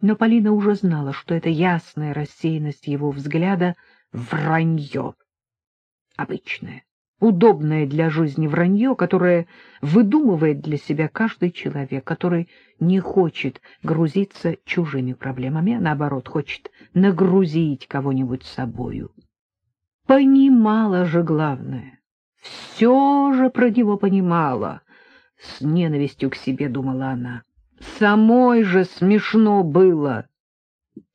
Но Полина уже знала, что эта ясная рассеянность его взгляда — вранье. Обычное, удобное для жизни вранье, которое выдумывает для себя каждый человек, который не хочет грузиться чужими проблемами, а наоборот хочет нагрузить кого-нибудь собою. Понимала же главное, все же про него понимала, с ненавистью к себе думала она. Самой же смешно было.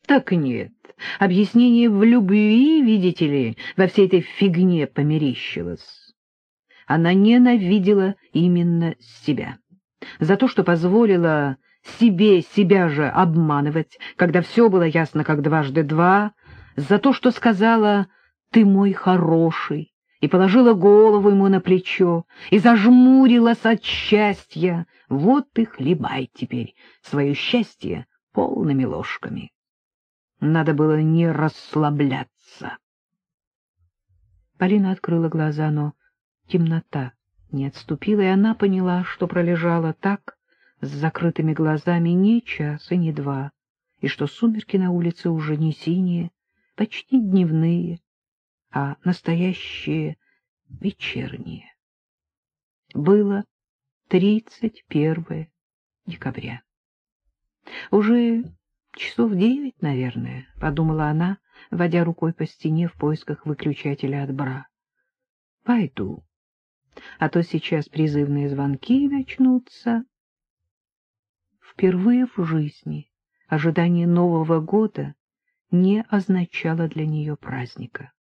Так нет, объяснение в любви, видите ли, во всей этой фигне померещилось. Она ненавидела именно себя. За то, что позволила себе себя же обманывать, когда все было ясно как дважды два, за то, что сказала «ты мой хороший», и положила голову ему на плечо, и зажмурилась от счастья. Вот и хлебай теперь свое счастье полными ложками. Надо было не расслабляться. Полина открыла глаза, но темнота не отступила, и она поняла, что пролежала так, с закрытыми глазами, не час и не два, и что сумерки на улице уже не синие, почти дневные, а настоящее вечернее. Было 31 декабря. Уже часов девять, наверное, — подумала она, водя рукой по стене в поисках выключателя от бра. Пойду, а то сейчас призывные звонки начнутся. Впервые в жизни ожидание Нового года не означало для нее праздника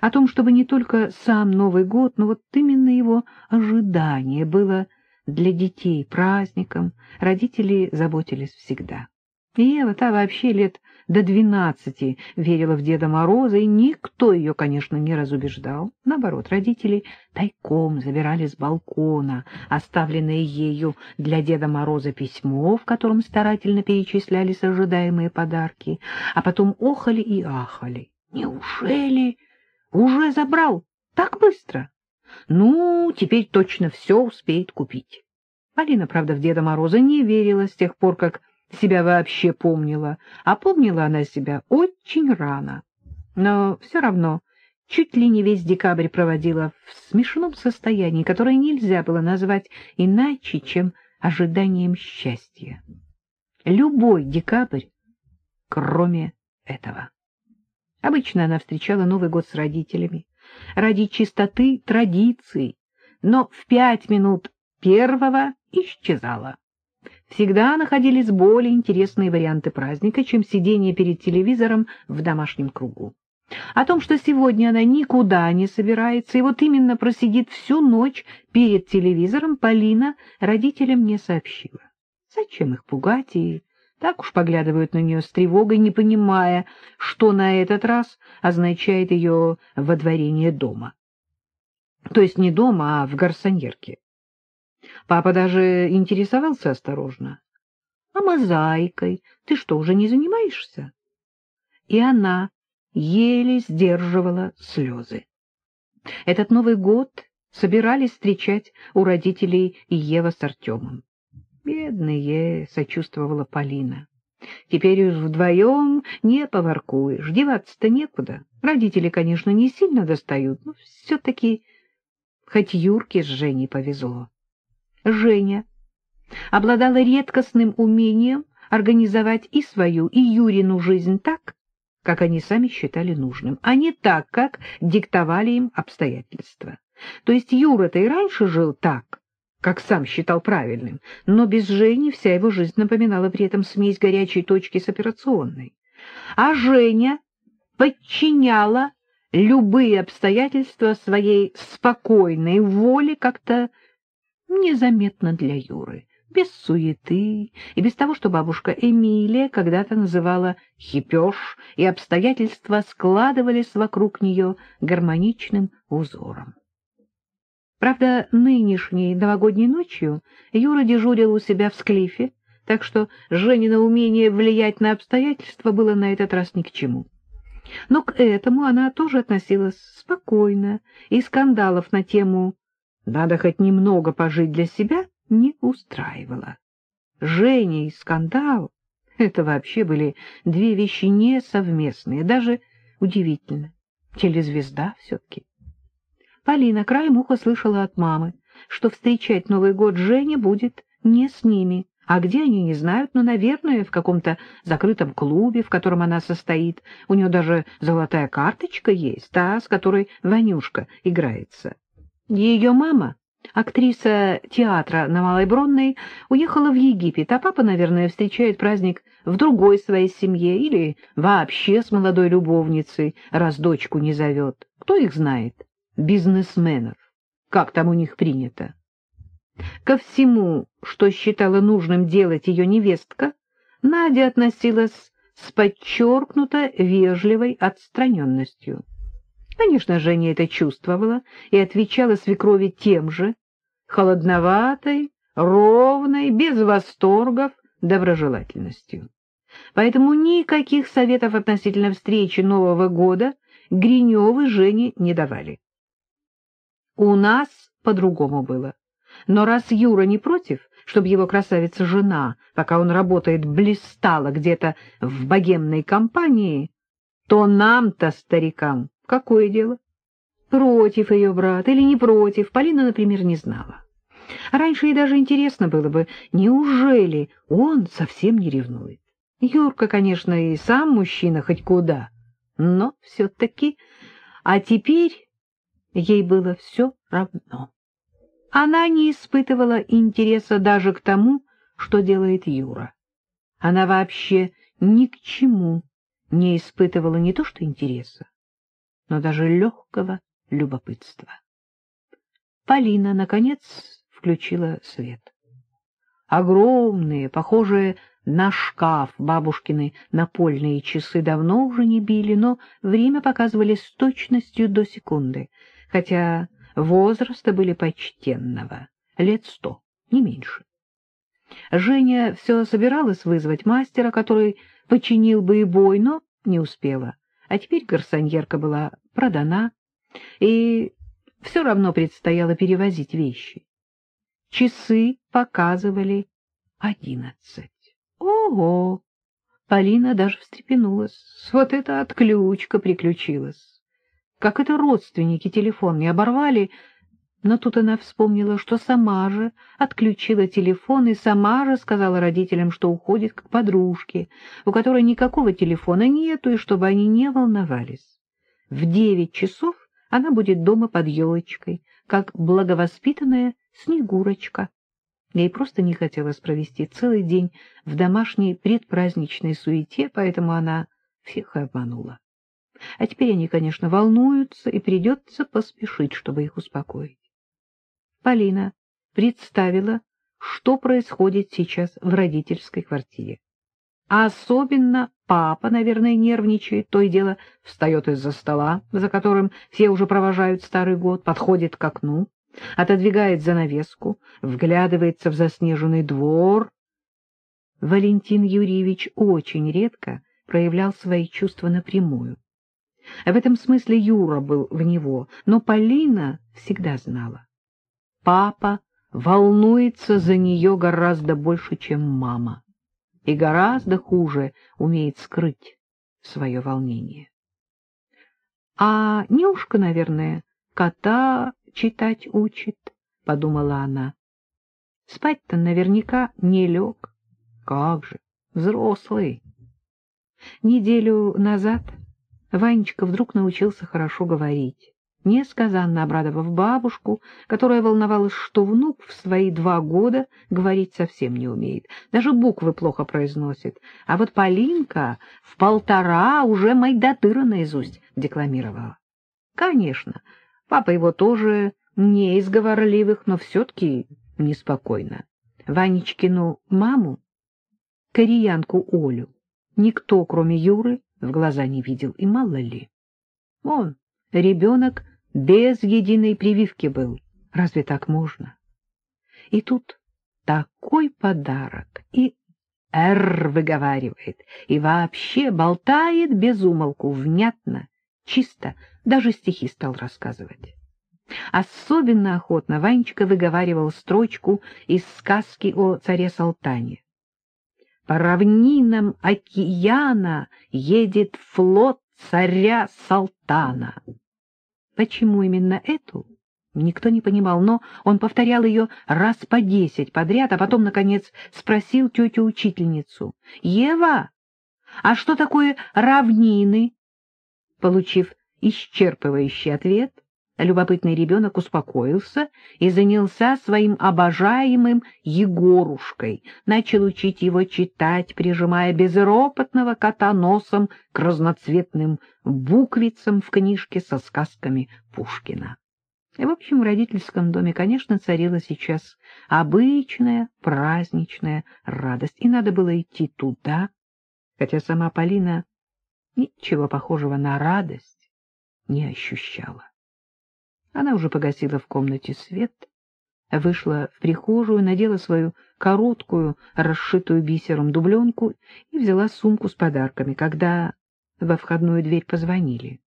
о том, чтобы не только сам Новый год, но вот именно его ожидание было для детей праздником, родители заботились всегда. И Ева, та вообще лет до двенадцати верила в Деда Мороза, и никто ее, конечно, не разубеждал. Наоборот, родители тайком забирали с балкона оставленное ею для Деда Мороза письмо, в котором старательно перечислялись ожидаемые подарки, а потом охали и ахали. Неужели уже забрал? Так быстро? Ну, теперь точно все успеет купить. Полина, правда, в Деда Мороза не верила с тех пор, как себя вообще помнила, а помнила она себя очень рано. Но все равно чуть ли не весь декабрь проводила в смешном состоянии, которое нельзя было назвать иначе, чем ожиданием счастья. Любой декабрь, кроме этого. Обычно она встречала Новый год с родителями, ради чистоты традиций, но в пять минут первого исчезала. Всегда находились более интересные варианты праздника, чем сидение перед телевизором в домашнем кругу. О том, что сегодня она никуда не собирается, и вот именно просидит всю ночь перед телевизором, Полина родителям не сообщила. Зачем их пугать и так уж поглядывают на нее с тревогой, не понимая, что на этот раз означает ее водворение дома. То есть не дома, а в гарсоньерке. Папа даже интересовался осторожно. — А мозаикой ты что, уже не занимаешься? И она еле сдерживала слезы. Этот Новый год собирались встречать у родителей Ева с Артемом. Бедные, — сочувствовала Полина. Теперь уж вдвоем не поворкуешь, деваться-то некуда. Родители, конечно, не сильно достают, но все-таки хоть Юрке с Женей повезло. Женя обладала редкостным умением организовать и свою, и Юрину жизнь так, как они сами считали нужным, а не так, как диктовали им обстоятельства. То есть Юра-то и раньше жил так, как сам считал правильным, но без Жени вся его жизнь напоминала при этом смесь горячей точки с операционной. А Женя подчиняла любые обстоятельства своей спокойной воле как-то незаметно для Юры, без суеты и без того, что бабушка Эмилия когда-то называла «хипеж», и обстоятельства складывались вокруг нее гармоничным узором. Правда, нынешней новогодней ночью Юра дежурил у себя в склифе, так что Женино умение влиять на обстоятельства было на этот раз ни к чему. Но к этому она тоже относилась спокойно, и скандалов на тему «надо хоть немного пожить для себя» не устраивала. Женя и скандал Это вообще были две вещи несовместные, даже удивительно. Телезвезда все-таки. Полина краем уха слышала от мамы, что встречать Новый год Женя будет не с ними, а где они не знают, но, наверное, в каком-то закрытом клубе, в котором она состоит. У нее даже золотая карточка есть, та, с которой Ванюшка играется. Ее мама, актриса театра на Малой Бронной, уехала в Египет, а папа, наверное, встречает праздник в другой своей семье или вообще с молодой любовницей, раз дочку не зовет. Кто их знает? Бизнесменов. Как там у них принято? Ко всему, что считала нужным делать ее невестка, Надя относилась с подчеркнуто вежливой отстраненностью. Конечно, Женя это чувствовала и отвечала свекрови тем же, холодноватой, ровной, без восторгов, доброжелательностью. Поэтому никаких советов относительно встречи Нового года Гриневы Жене не давали. У нас по-другому было. Но раз Юра не против, чтобы его красавица-жена, пока он работает, блистала где-то в богемной компании, то нам-то, старикам, какое дело? Против ее брат или не против, Полина, например, не знала. Раньше ей даже интересно было бы, неужели он совсем не ревнует? Юрка, конечно, и сам мужчина хоть куда, но все-таки... А теперь ей было все равно. Она не испытывала интереса даже к тому, что делает Юра. Она вообще ни к чему не испытывала не то что интереса, но даже легкого любопытства. Полина, наконец, включила свет. Огромные, похожие на шкаф бабушкины напольные часы давно уже не били, но время показывали с точностью до секунды, хотя возраста были почтенного, лет сто, не меньше. Женя все собиралась вызвать мастера, который починил бы и бой, но не успела. А теперь гарсоньерка была продана, и все равно предстояло перевозить вещи. Часы показывали одиннадцать. Ого! Полина даже встрепенулась. Вот это отключка приключилась как это родственники телефон не оборвали, но тут она вспомнила, что сама же отключила телефон и сама же сказала родителям, что уходит к подружке, у которой никакого телефона нету, и чтобы они не волновались. В девять часов она будет дома под елочкой, как благовоспитанная Снегурочка. Ей просто не хотелось провести целый день в домашней предпраздничной суете, поэтому она всех обманула. А теперь они, конечно, волнуются, и придется поспешить, чтобы их успокоить. Полина представила, что происходит сейчас в родительской квартире. А особенно папа, наверное, нервничает, то и дело встает из-за стола, за которым все уже провожают старый год, подходит к окну, отодвигает занавеску, вглядывается в заснеженный двор. Валентин Юрьевич очень редко проявлял свои чувства напрямую. В этом смысле Юра был в него, но Полина всегда знала. Папа волнуется за нее гораздо больше, чем мама, и гораздо хуже умеет скрыть свое волнение. А Нюшка, наверное, кота читать учит, — подумала она. Спать-то наверняка не лег. Как же, взрослый. Неделю назад Ванечка вдруг научился хорошо говорить, несказанно обрадовав бабушку, которая волновалась, что внук в свои два года говорить совсем не умеет, даже буквы плохо произносит, а вот Полинка в полтора уже Майдатыра наизусть декламировала. Конечно, папа его тоже не из говорливых, но все-таки неспокойно. Ванечкину маму, кореянку Олю, никто, кроме Юры, в глаза не видел, и мало ли. Он, ребенок, без единой прививки был. Разве так можно? И тут такой подарок, и «Р» выговаривает, и вообще болтает без умолку, внятно, чисто, даже стихи стал рассказывать. Особенно охотно Ванечка выговаривал строчку из сказки о царе Салтане. По равнинам океана едет флот царя Салтана. Почему именно эту? Никто не понимал, но он повторял ее раз по десять подряд, а потом, наконец, спросил тетю-учительницу. — Ева, а что такое равнины? Получив исчерпывающий ответ, любопытный ребенок успокоился и занялся своим обожаемым Егорушкой, начал учить его читать, прижимая безропотного кота носом к разноцветным буквицам в книжке со сказками Пушкина. И, в общем, в родительском доме, конечно, царила сейчас обычная праздничная радость, и надо было идти туда, хотя сама Полина ничего похожего на радость не ощущала. Она уже погасила в комнате свет, вышла в прихожую, надела свою короткую, расшитую бисером дубленку и взяла сумку с подарками, когда во входную дверь позвонили.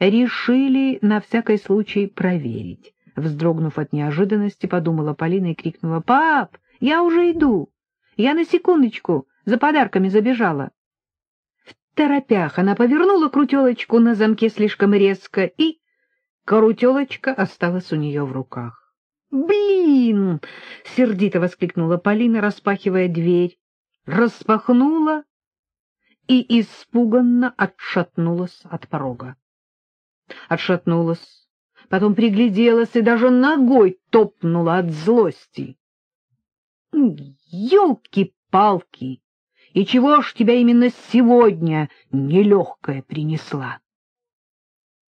Решили на всякий случай проверить. Вздрогнув от неожиданности, подумала Полина и крикнула, «Пап, я уже иду! Я на секундочку за подарками забежала!» В торопях она повернула крутелочку на замке слишком резко, и крутелочка осталась у нее в руках. «Блин!» — сердито воскликнула Полина, распахивая дверь. Распахнула и испуганно отшатнулась от порога отшатнулась, потом пригляделась и даже ногой топнула от злости. «Елки-палки! И чего ж тебя именно сегодня нелегкая принесла?»